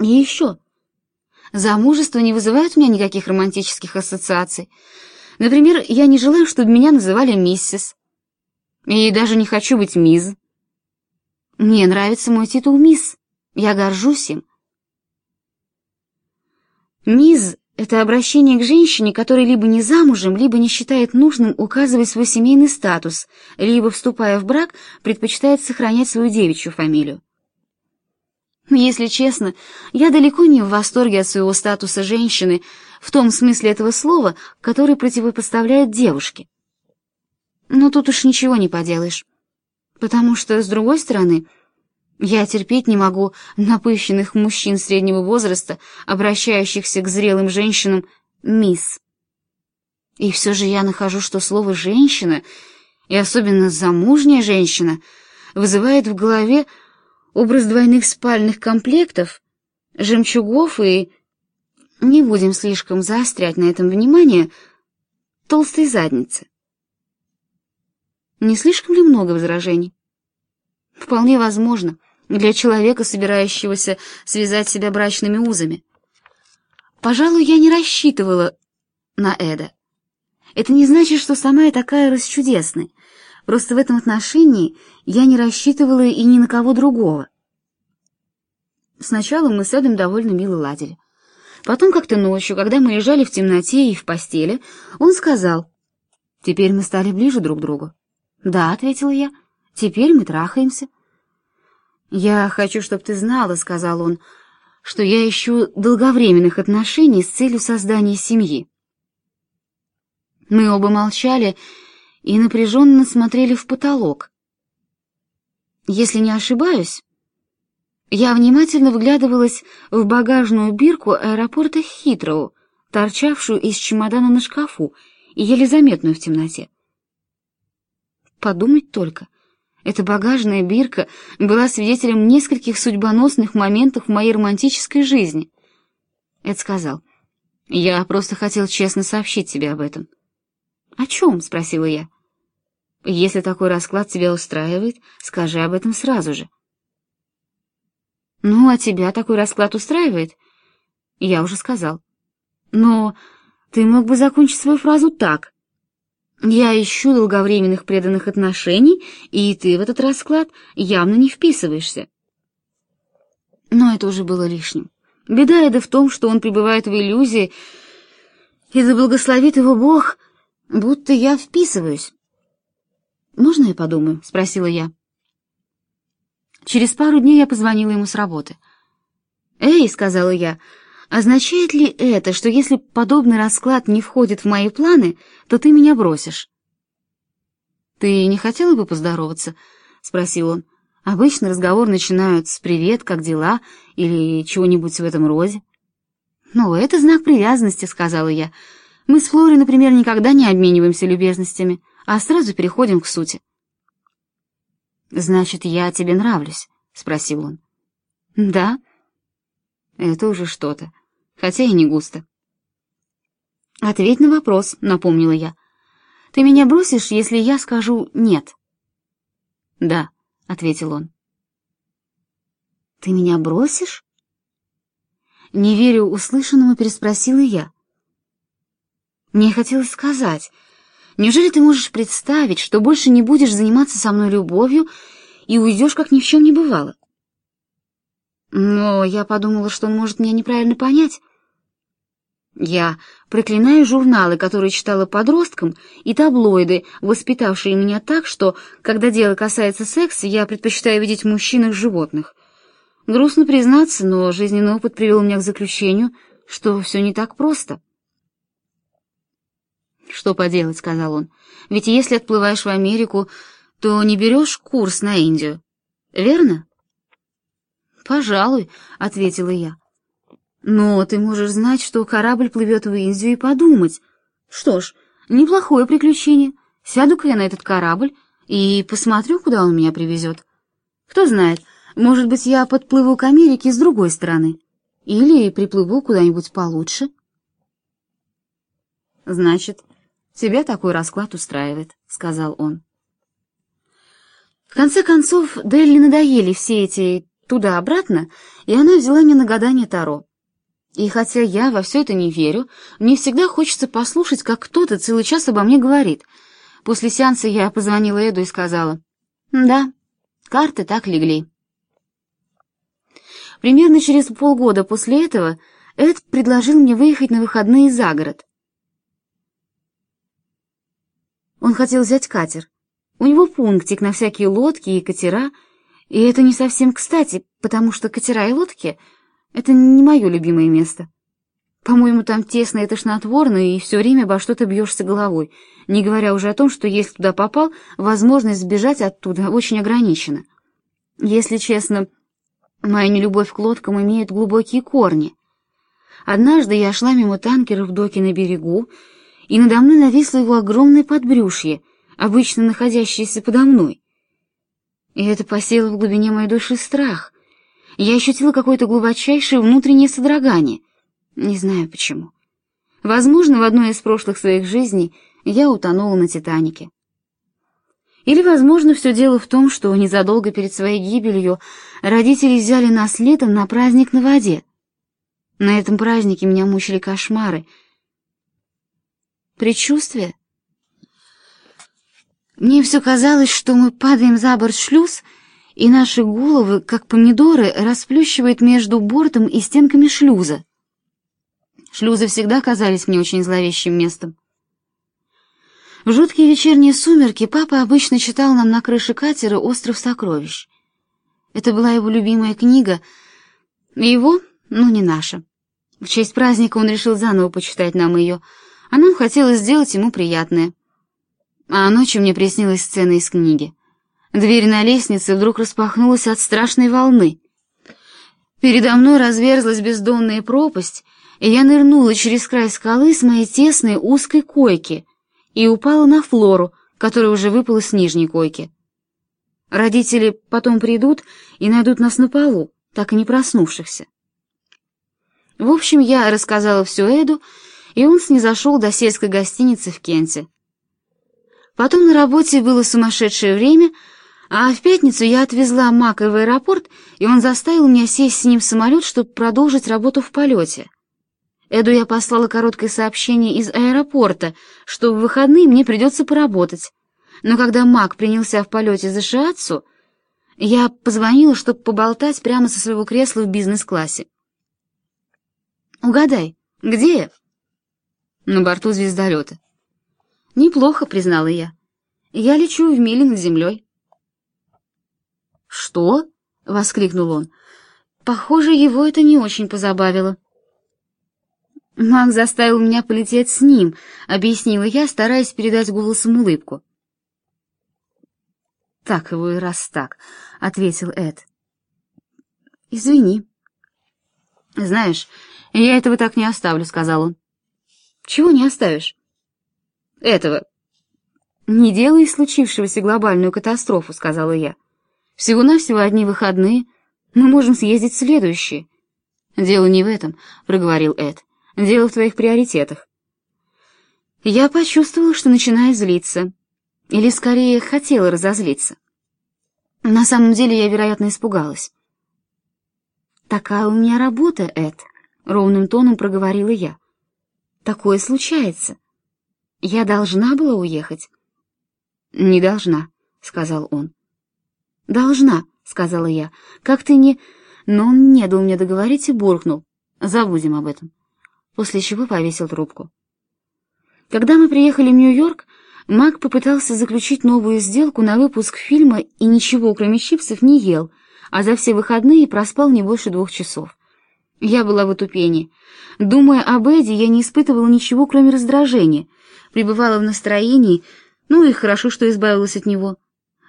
И еще. Замужество не вызывает у меня никаких романтических ассоциаций. Например, я не желаю, чтобы меня называли миссис. И даже не хочу быть мисс. Мне нравится мой титул мисс. Я горжусь им. Мисс — это обращение к женщине, которая либо не замужем, либо не считает нужным указывать свой семейный статус, либо, вступая в брак, предпочитает сохранять свою девичью фамилию. Если честно, я далеко не в восторге от своего статуса женщины, в том смысле этого слова, который противопоставляет девушке. Но тут уж ничего не поделаешь. Потому что, с другой стороны, я терпеть не могу напыщенных мужчин среднего возраста, обращающихся к зрелым женщинам «мисс». И все же я нахожу, что слово «женщина», и особенно «замужняя женщина», вызывает в голове образ двойных спальных комплектов, жемчугов и, не будем слишком заострять на этом внимание, толстой задницы. Не слишком ли много возражений? Вполне возможно, для человека, собирающегося связать себя брачными узами. Пожалуй, я не рассчитывала на Эда. Это не значит, что сама я такая расчудесная. Просто в этом отношении я не рассчитывала и ни на кого другого. Сначала мы с Эдом довольно мило ладили. Потом как-то ночью, когда мы лежали в темноте и в постели, он сказал, «Теперь мы стали ближе друг к другу». «Да», — ответила я, — «теперь мы трахаемся». «Я хочу, чтобы ты знала», — сказал он, — «что я ищу долговременных отношений с целью создания семьи». Мы оба молчали и напряженно смотрели в потолок. Если не ошибаюсь, я внимательно вглядывалась в багажную бирку аэропорта Хитроу, торчавшую из чемодана на шкафу и еле заметную в темноте. Подумать только, эта багажная бирка была свидетелем нескольких судьбоносных моментов в моей романтической жизни. Эд сказал, «Я просто хотел честно сообщить тебе об этом». «О чем?» — спросила я. «Если такой расклад тебя устраивает, скажи об этом сразу же». «Ну, а тебя такой расклад устраивает?» «Я уже сказал». «Но ты мог бы закончить свою фразу так. Я ищу долговременных преданных отношений, и ты в этот расклад явно не вписываешься». Но это уже было лишним. Беда Эда в том, что он пребывает в иллюзии, и да благословит его Бог, будто я вписываюсь. «Можно я подумаю?» — спросила я. Через пару дней я позвонила ему с работы. «Эй», — сказала я, — «означает ли это, что если подобный расклад не входит в мои планы, то ты меня бросишь?» «Ты не хотела бы поздороваться?» — спросил он. «Обычно разговор начинают с «привет, как дела?» или чего-нибудь в этом роде». «Ну, это знак привязанности», — сказала я. «Мы с Флорой, например, никогда не обмениваемся любезностями, а сразу переходим к сути». «Значит, я тебе нравлюсь?» — спросил он. «Да». «Это уже что-то, хотя и не густо». «Ответь на вопрос», — напомнила я. «Ты меня бросишь, если я скажу «нет»?» «Да», — ответил он. «Ты меня бросишь?» Не верю услышанному, переспросила я. Мне хотелось сказать, Неужели ты можешь представить, что больше не будешь заниматься со мной любовью и уйдешь, как ни в чем не бывало? Но я подумала, что он может меня неправильно понять. Я проклинаю журналы, которые читала подросткам, и таблоиды, воспитавшие меня так, что, когда дело касается секса, я предпочитаю видеть в мужчинах животных. Грустно признаться, но жизненный опыт привел меня к заключению, что все не так просто. «Что поделать», — сказал он, — «ведь если отплываешь в Америку, то не берешь курс на Индию, верно?» «Пожалуй», — ответила я. «Но ты можешь знать, что корабль плывет в Индию и подумать. Что ж, неплохое приключение. Сяду-ка я на этот корабль и посмотрю, куда он меня привезет. Кто знает, может быть, я подплыву к Америке с другой стороны. Или приплыву куда-нибудь получше». «Значит, «Тебя такой расклад устраивает», — сказал он. В конце концов, Делли надоели все эти туда-обратно, и она взяла меня на гадание Таро. И хотя я во все это не верю, мне всегда хочется послушать, как кто-то целый час обо мне говорит. После сеанса я позвонила Эду и сказала, «Да, карты так легли». Примерно через полгода после этого Эд предложил мне выехать на выходные за город. Он хотел взять катер. У него пунктик на всякие лодки и катера, и это не совсем кстати, потому что катера и лодки — это не мое любимое место. По-моему, там тесно и тошнотворно, и все время обо что-то бьешься головой, не говоря уже о том, что если туда попал, возможность сбежать оттуда очень ограничена. Если честно, моя нелюбовь к лодкам имеет глубокие корни. Однажды я шла мимо танкера в доке на берегу, и надо мной нависло его огромное подбрюшье, обычно находящееся подо мной. И это посело в глубине моей души страх. Я ощутила какое-то глубочайшее внутреннее содрогание. Не знаю почему. Возможно, в одной из прошлых своих жизней я утонула на Титанике. Или, возможно, все дело в том, что незадолго перед своей гибелью родители взяли нас летом на праздник на воде. На этом празднике меня мучили кошмары — Предчувствие? Мне все казалось, что мы падаем за борт шлюз, и наши головы, как помидоры, расплющивает между бортом и стенками шлюза. Шлюзы всегда казались мне очень зловещим местом. В жуткие вечерние сумерки папа обычно читал нам на крыше катера «Остров сокровищ». Это была его любимая книга, его, но не наша. В честь праздника он решил заново почитать нам ее — а нам хотелось сделать ему приятное. А ночью мне приснилась сцена из книги. Дверь на лестнице вдруг распахнулась от страшной волны. Передо мной разверзлась бездонная пропасть, и я нырнула через край скалы с моей тесной узкой койки и упала на Флору, которая уже выпала с нижней койки. Родители потом придут и найдут нас на полу, так и не проснувшихся. В общем, я рассказала все Эду, и он снизошел до сельской гостиницы в Кенте. Потом на работе было сумасшедшее время, а в пятницу я отвезла Мака в аэропорт, и он заставил меня сесть с ним в самолет, чтобы продолжить работу в полете. Эду я послала короткое сообщение из аэропорта, что в выходные мне придется поработать. Но когда Мак принялся в полете за Шиатсу, я позвонила, чтобы поболтать прямо со своего кресла в бизнес-классе. «Угадай, где я?» На борту звездолета. «Неплохо», — признала я. «Я лечу в миле над землей». «Что?» — воскликнул он. Похоже, его это не очень позабавило. «Маг заставил меня полететь с ним», — объяснила я, стараясь передать голосом улыбку. «Так его и раз так», — ответил Эд. «Извини». «Знаешь, я этого так не оставлю», — сказал он. Чего не оставишь? Этого. Не делай из случившегося глобальную катастрофу, сказала я. Всего-навсего одни выходные. Мы можем съездить в следующие. Дело не в этом, проговорил Эд. Дело в твоих приоритетах. Я почувствовала, что начинаю злиться. Или, скорее, хотела разозлиться. На самом деле я, вероятно, испугалась. «Такая у меня работа, Эд», — ровным тоном проговорила я. Такое случается. Я должна была уехать. Не должна, сказал он. Должна, сказала я. Как ты не... Но он не дал мне договорить и буркнул. Забудем об этом. После чего повесил трубку. Когда мы приехали в Нью-Йорк, Мак попытался заключить новую сделку на выпуск фильма и ничего, кроме чипсов, не ел, а за все выходные проспал не больше двух часов. Я была в отупении. Думая об Эдди, я не испытывала ничего, кроме раздражения. Пребывала в настроении, ну и хорошо, что избавилась от него.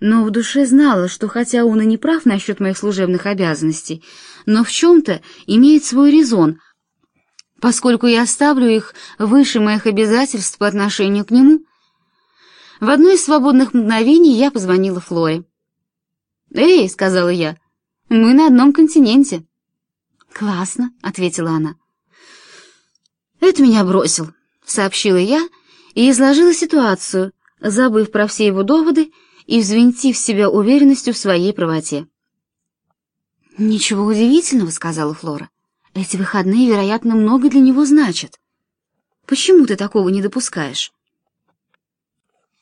Но в душе знала, что хотя он и не прав насчет моих служебных обязанностей, но в чем-то имеет свой резон, поскольку я оставлю их выше моих обязательств по отношению к нему. В одно из свободных мгновений я позвонила Флоре. «Эй», — сказала я, — «мы на одном континенте». «Классно», — ответила она. «Это меня бросил», — сообщила я и изложила ситуацию, забыв про все его доводы и взвинтив себя уверенностью в своей правоте. Ничего удивительного, сказала Флора. Эти выходные, вероятно, много для него значат. Почему ты такого не допускаешь?